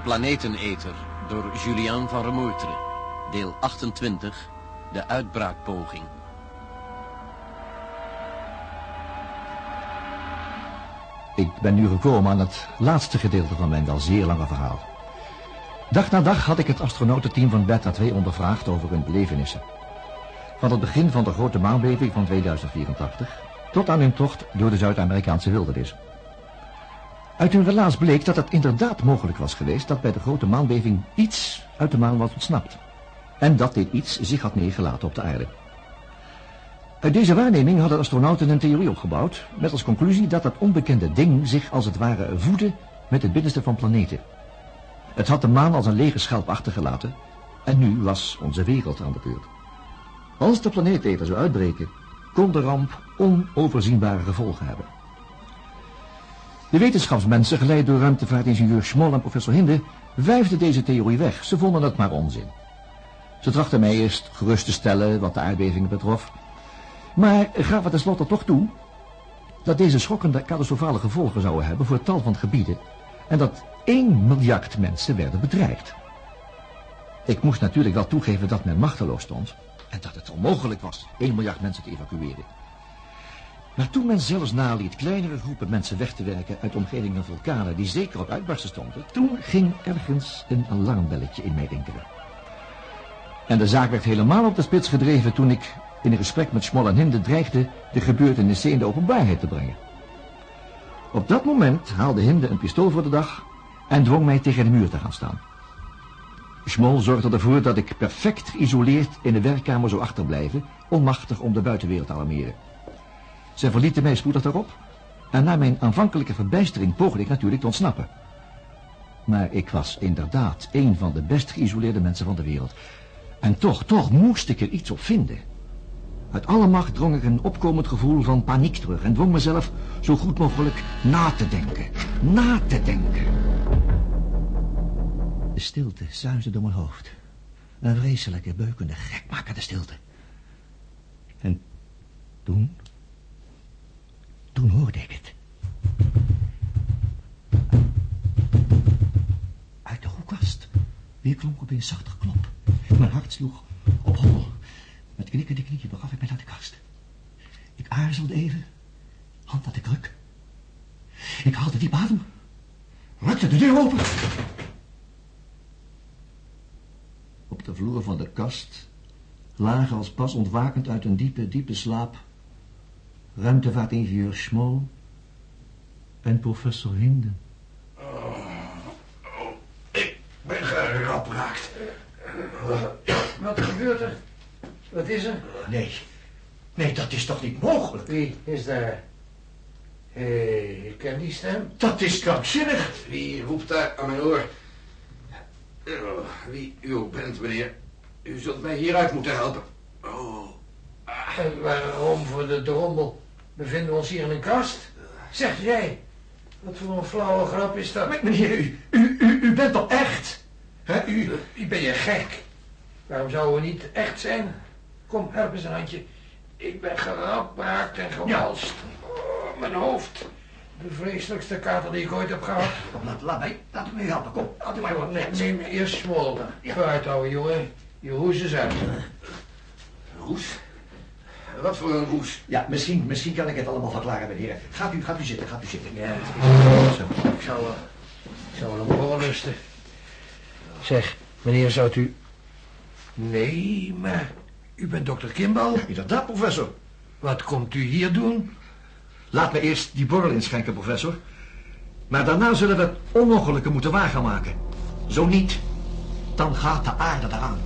Planeteneter door Julian van Remoetre. Deel 28, de uitbraakpoging. Ik ben nu gekomen aan het laatste gedeelte van mijn wel zeer lange verhaal. Dag na dag had ik het astronautenteam van Beta 2 ondervraagd over hun belevenissen. Van het begin van de grote maanbeving van 2084 tot aan hun tocht door de Zuid-Amerikaanse wildernis. Uit hun relaas bleek dat het inderdaad mogelijk was geweest dat bij de grote maanbeving iets uit de maan was ontsnapt. En dat dit iets zich had neergelaten op de aarde. Uit deze waarneming hadden astronauten een theorie opgebouwd... met als conclusie dat dat onbekende ding zich als het ware voedde met het binnenste van planeten. Het had de maan als een lege schelp achtergelaten... en nu was onze wereld aan de beurt. Als de planeeteter zou uitbreken... kon de ramp onoverzienbare gevolgen hebben. De wetenschapsmensen, geleid door ruimtevaartingenieur Schmoll en professor Hinde... wijfden deze theorie weg. Ze vonden het maar onzin. Ze trachten mij eerst gerust te stellen wat de aardbevingen betrof... Maar gaven tenslotte toch toe dat deze schokkende catastrofale gevolgen zouden hebben voor tal van gebieden en dat 1 miljard mensen werden bedreigd. Ik moest natuurlijk wel toegeven dat men machteloos stond en dat het onmogelijk was 1 miljard mensen te evacueren. Maar toen men zelfs naliet kleinere groepen mensen weg te werken uit omgevingen vulkanen die zeker op uitbarsten stonden, toen ging ergens een alarmbelletje in mij rinkelen. En de zaak werd helemaal op de spits gedreven toen ik in een gesprek met Schmoll en Hinde dreigde de gebeurtenissen in de openbaarheid te brengen. Op dat moment haalde Hinde een pistool voor de dag en dwong mij tegen de muur te gaan staan. Schmoll zorgde ervoor dat ik perfect geïsoleerd in de werkkamer zou achterblijven, onmachtig om de buitenwereld te alarmeren. Zij verlieten mij spoedig daarop en na mijn aanvankelijke verbijstering poogde ik natuurlijk te ontsnappen. Maar ik was inderdaad een van de best geïsoleerde mensen van de wereld. En toch, toch moest ik er iets op vinden. Uit alle macht drong ik een opkomend gevoel van paniek terug... en dwong mezelf zo goed mogelijk na te denken. Na te denken. De stilte zuisde door mijn hoofd. Een vreselijke, beukende, gekmakende stilte. En toen hoorde ik het. Uit de hoekkast weer klonk opeens zacht geklop. Mijn hart sloeg op hol. Met knikkende knieën begaf ik mij naar de kast. Ik aarzelde even, hand aan de kruk. Ik haalde diep adem, rukte de deur open. Op de vloer van de kast lagen als pas ontwakend uit een diepe, diepe slaap ruimtevaartingenieur Schmol en professor Hinden. Oh, oh, ik ben gerapraakt. Wat gebeurt er? Wat is er? Nee, nee, dat is toch niet mogelijk? Wie is daar? Hé, hey, ik ken die stem. Dat is krankzinnig. Wie roept daar aan mijn oor? Oh, wie u ook bent, meneer. U zult mij hieruit moeten helpen. Oh. En waarom voor de drommel bevinden we ons hier in een kast? Zeg jij, wat voor een flauwe grap is dat? Meneer, u, u, u, u bent toch echt? Hè, u, u ben je gek? Waarom zouden we niet echt zijn? Kom, help eens een handje. Ik ben gerapraakt en gewalst. Oh, mijn hoofd. De vreselijkste kater die ik ooit heb gehad. Laat, laat mij, laat me helpen, kom. Laat mij wat nee, Neem eerst smol. Ja. Vooruit, ouwe jongen. Je hoes is uit. Roes? Wat voor een roes? Ja, misschien, misschien kan ik het allemaal verklaren, meneer. Gaat u, gaat u zitten, gaat u zitten. Ja, zo. Ik zou, uh, ik zou wel een borrel lusten. Zeg, meneer, zou u... Nee, maar u bent dokter Kimball? Ja, inderdaad, professor. Wat komt u hier doen? Laat me eerst die borrel inschenken, professor. Maar daarna zullen we het onmogelijke moeten waar gaan maken. Zo niet, dan gaat de aarde eraan.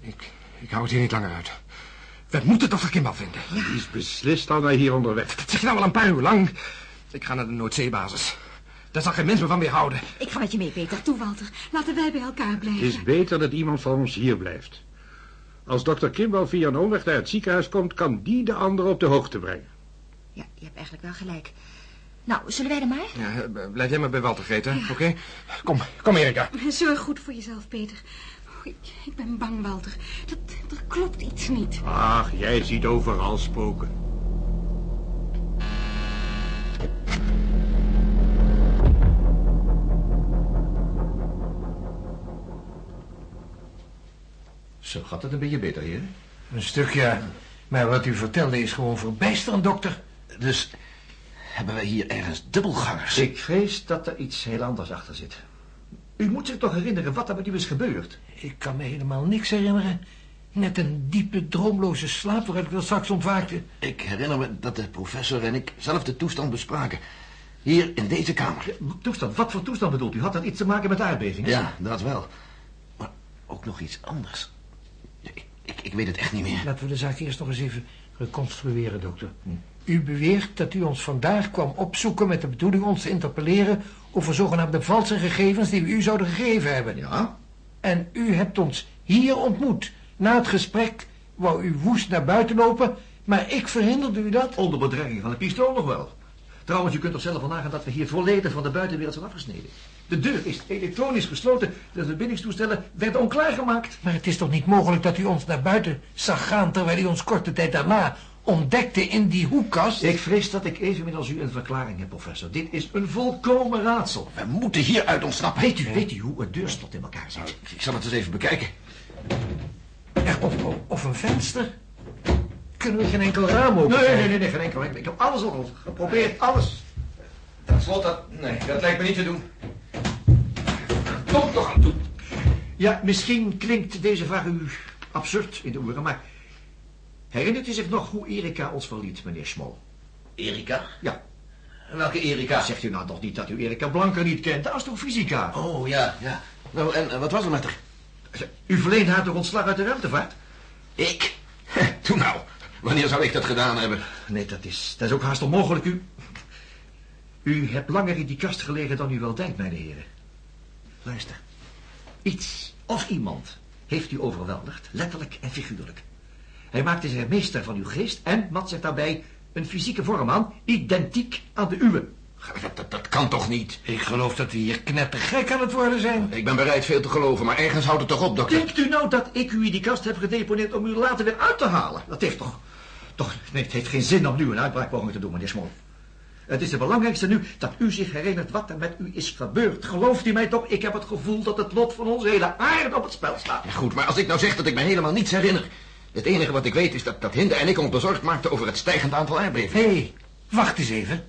Ik, ik hou het hier niet langer uit. We moeten dokter Kimball vinden. Die is beslist al naar hier onderweg. Dat zeg je nou al een paar uur lang. Ik ga naar de Noordzeebasis. Daar zal geen mens me van weerhouden. Ik ga met je mee, Peter. Toe, Walter. Laten wij bij elkaar blijven. Het is beter dat iemand van ons hier blijft. Als dokter Kimball via een omweg naar het ziekenhuis komt... kan die de ander op de hoogte brengen. Ja, je hebt eigenlijk wel gelijk. Nou, zullen wij er maar? Ja, blijf jij maar bij Walter, Greta, ja. oké? Okay? Kom, kom Erika. Zorg goed voor jezelf, Peter. Ik, ik ben bang, Walter. Dat, er klopt iets niet. Ach, jij ziet overal spoken. Zo gaat het een beetje beter, heer. Een stuk, ja. Maar wat u vertelde is gewoon verbijsterend, dokter. Dus hebben wij hier ergens dubbelgangers? Ik vrees dat er iets heel anders achter zit. U moet zich toch herinneren wat er met u is gebeurd? Ik kan me helemaal niks herinneren. Net een diepe, droomloze slaap waaruit ik wel straks ontwaakte. Ik herinner me dat de professor en ik zelf de toestand bespraken. Hier in deze kamer. Toestand, wat voor toestand bedoelt u? Had dat iets te maken met aardbevingen? Ja, dat wel. Maar ook nog iets anders. Ik, ik, ik weet het echt niet meer. Laten we de zaak eerst nog eens even reconstrueren, dokter. U beweert dat u ons vandaag kwam opzoeken met de bedoeling ons te interpelleren over zogenaamde valse gegevens die we u zouden gegeven hebben. Ja? En u hebt ons hier ontmoet. Na het gesprek wou u woest naar buiten lopen, maar ik verhinderde u dat. Onder bedreiging van een pistool nog wel. Trouwens, u kunt toch zelf wel nagaan dat we hier volledig van de buitenwereld zijn afgesneden. De deur is elektronisch gesloten. De verbindingstoestellen werden onklaargemaakt. Maar het is toch niet mogelijk dat u ons naar buiten zag gaan... terwijl u ons korte tijd daarna ontdekte in die hoekkast? Ik vrees dat ik evenmin als u een verklaring heb, professor. Dit is een volkomen raadsel. We moeten hieruit ontsnappen. Weet u, weet u hoe het deurslot in elkaar zit? Ik zal het eens even bekijken. Ja, of, een venster? Kunnen we geen enkel raam open? Nee, nee, nee, nee, geen enkel. Ik heb alles al geprobeerd, alles. Dat slot, dat... Nee, dat lijkt me niet te doen. Kom toch aan toe. Ja, misschien klinkt deze vraag u absurd in de oren, maar... Herinnert u zich nog hoe Erika ons verliet, meneer Smol? Erika? Ja. Welke Erika? Zegt u nou toch niet dat u Erika Blanker niet kent, de astrofysica? Oh, ja, ja. Nou, en eh, wat was er met haar? U verleent haar toch ontslag uit de ruimtevaart? Ik? Toen nou. Wanneer zou ik dat gedaan hebben? Nee, dat is, dat is ook haast onmogelijk. U, u hebt langer in die kast gelegen dan u wel denkt, mijn heren. Luister. Iets of iemand heeft u overweldigd, letterlijk en figuurlijk. Hij maakte zich meester van uw geest en mat zich daarbij een fysieke vorm aan, identiek aan de uwe. Dat, dat, dat kan toch niet? Ik geloof dat we hier knettergek aan het worden zijn. Ik ben bereid veel te geloven, maar ergens houdt het toch op, dokter? Denkt u nou dat ik u in die kast heb gedeponeerd om u later weer uit te halen? Dat heeft toch... Toch, nee, het heeft geen zin om nu een uitbraakpoging te doen, meneer Smol. Het is het belangrijkste nu dat u zich herinnert wat er met u is gebeurd. Gelooft u mij toch, ik heb het gevoel dat het lot van onze hele aarde op het spel staat. Ja, goed, maar als ik nou zeg dat ik me helemaal niets herinner... Het enige wat ik weet is dat, dat Hinde en ik ons bezorgd maakten over het stijgend aantal aardbevingen. Hé, hey, wacht eens even.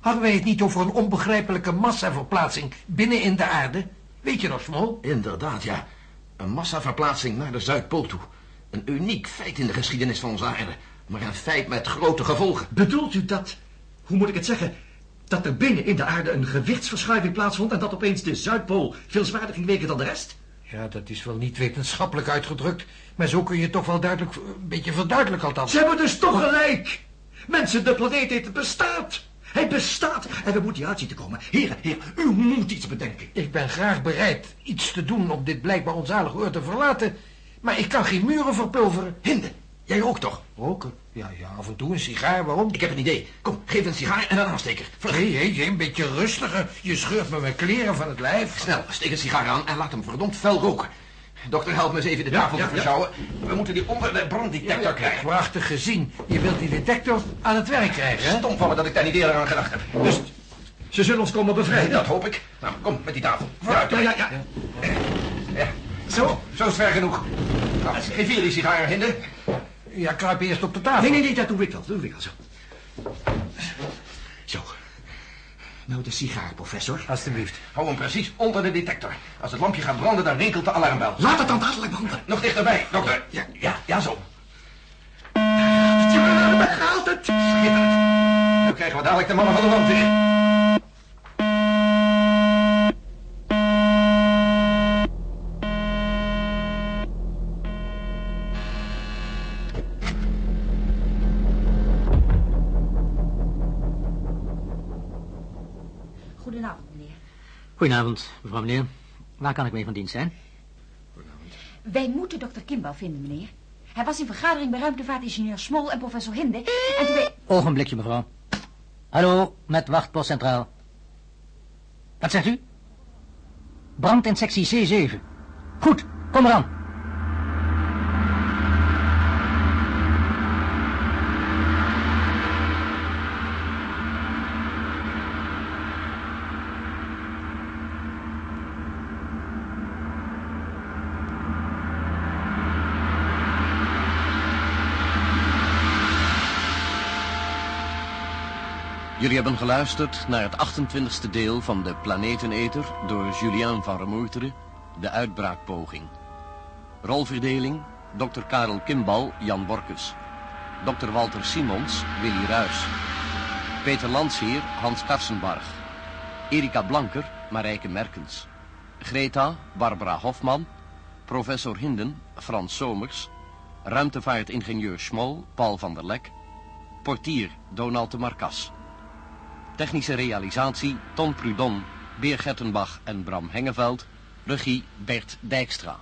Hadden wij het niet over een onbegrijpelijke massaverplaatsing binnen in de aarde? Weet je nog, Smol? Inderdaad, ja. Een massaverplaatsing naar de Zuidpool toe. Een uniek feit in de geschiedenis van onze aarde. Maar een feit met grote gevolgen. Bedoelt u dat, hoe moet ik het zeggen, dat er binnen in de aarde een gewichtsverschuiving plaatsvond en dat opeens de Zuidpool veel zwaarder ging wegen dan de rest? Ja, dat is wel niet wetenschappelijk uitgedrukt, maar zo kun je het toch wel duidelijk, een beetje verduidelijken althans. Ze hebben dus toch gelijk. Mensen, de planeet heeft het bestaat. Hij bestaat en we moeten hieruit zien te komen. Heren, heer, u moet iets bedenken. Ik ben graag bereid iets te doen om dit blijkbaar onzalige oor te verlaten, maar ik kan geen muren verpulveren. Hinde, jij ook toch? Roken? Ja, ja, af en toe een sigaar, waarom? Ik heb een idee. Kom, geef een sigaar en een aansteker. Hé, hé, een beetje rustiger. Je scheurt me mijn kleren van het lijf. Snel, steek een sigaar aan en laat hem verdomd fel roken. Dokter, help me eens even de tafel ja, te versjouwen. We moeten die onder de branddetector krijgen. Prachtig gezien. Je wilt die detector aan het werk krijgen, hè? Stom van me dat ik daar niet eerder aan gedacht heb. Dus ze zullen ons komen bevrijden. Dat hoop ik. Nou, kom, met die tafel. Ja, ja, ja. ja. Ja. Zo, zo is het ver genoeg. Nou, geef hier die sigaar, Hinde. Ja, kruip eerst op de tafel. Nee, nee, nee, dat doe ik wel. Dat doe ik wel zo. Zo. Nou, de sigaar, professor. Alsjeblieft. Hou hem precies onder de detector. Als het lampje gaat branden, dan rinkelt de alarmbel. Laat het dan dadelijk branden. Nog dichterbij, dokter. Ja, ja, ja, zo. Daar gaat het. Schitterend. Nu krijgen we dadelijk de mannen van de wand weer. Goedenavond, mevrouw meneer. Waar kan ik mee van dienst zijn? Wij moeten dokter Kimball vinden, meneer. Hij was in vergadering bij ruimtevaartingenieur Smol en professor Hinde. En toen wij... Ogenblikje, mevrouw. Hallo, met wachtpost centraal. Wat zegt u? Brand in sectie C7. Goed, kom eraan. Jullie hebben geluisterd naar het 28e deel van de Planeteneter door Julien van Remoeteren, de uitbraakpoging. Rolverdeling, Dr. Karel Kimbal, Jan Borkes. Dr. Walter Simons, Willy Ruys. Peter Landsheer, Hans Karsenbarg. Erika Blanker, Marijke Merkens. Greta, Barbara Hofman. Professor Hinden, Frans Somers. Ruimtevaartingenieur Schmol, Paul van der Lek. Portier, Donald de Marcas. Technische realisatie, Ton Prudon, Beer Gettenbach en Bram Hengeveld. Regie, Bert Dijkstra.